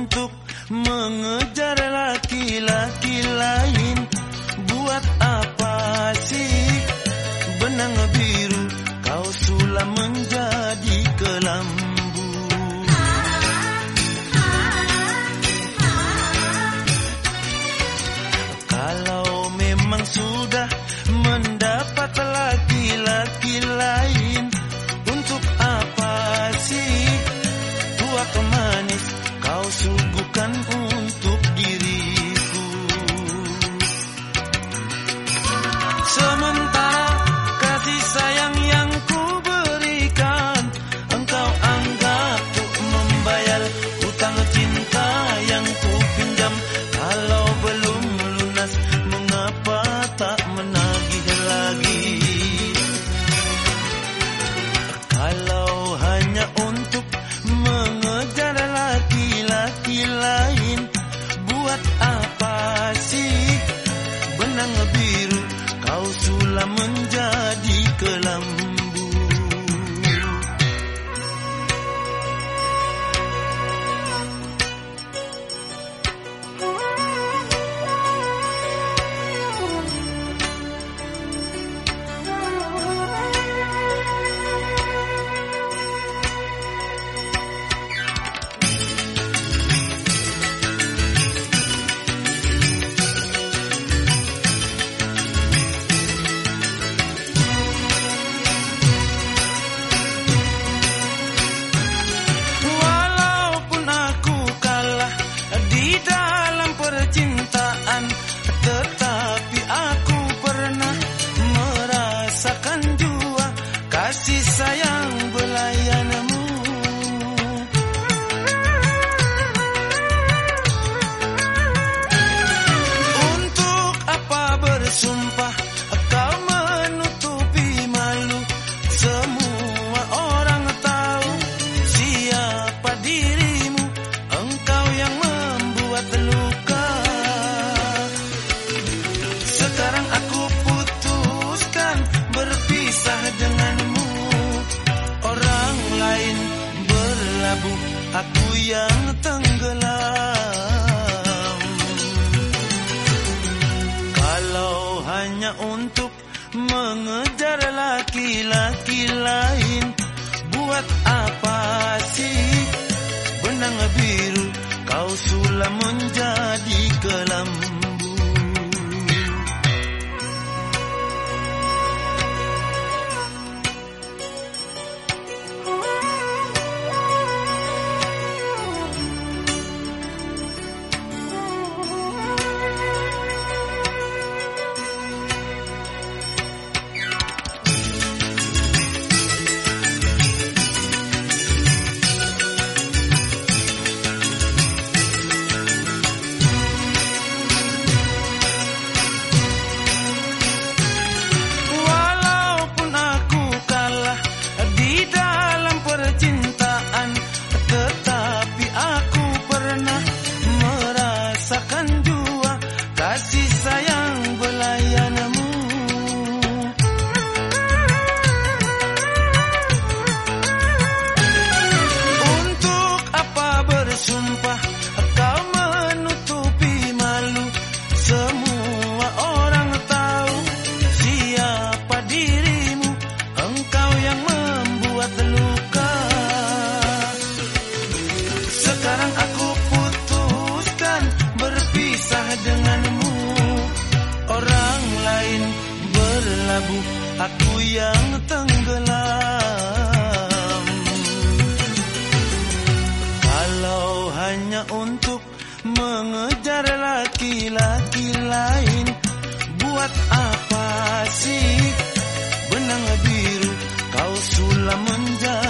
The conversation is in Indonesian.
untuk mengejar laki-laki lain. Buat aku sementara kasih sayang yang ku berikan engkau anggap untuk membayar hutang cinta yang ku pinjam. Kalau belum lunas mengapa tak menagih lagi? Kalau hanya untuk mengejar laki-laki lain buat apa sih benang biru sulam menjadi kelambu Kasih Aku yang tenggelam. Kalau hanya untuk mengejar laki-laki lain Buat apa sih? Benang biru Kau sulam menjadi kelambu kelabu Aku yang tenggelam. Kalau hanya untuk mengejar laki-laki lain Buat apa sih? Benang biru kau sulam menjadi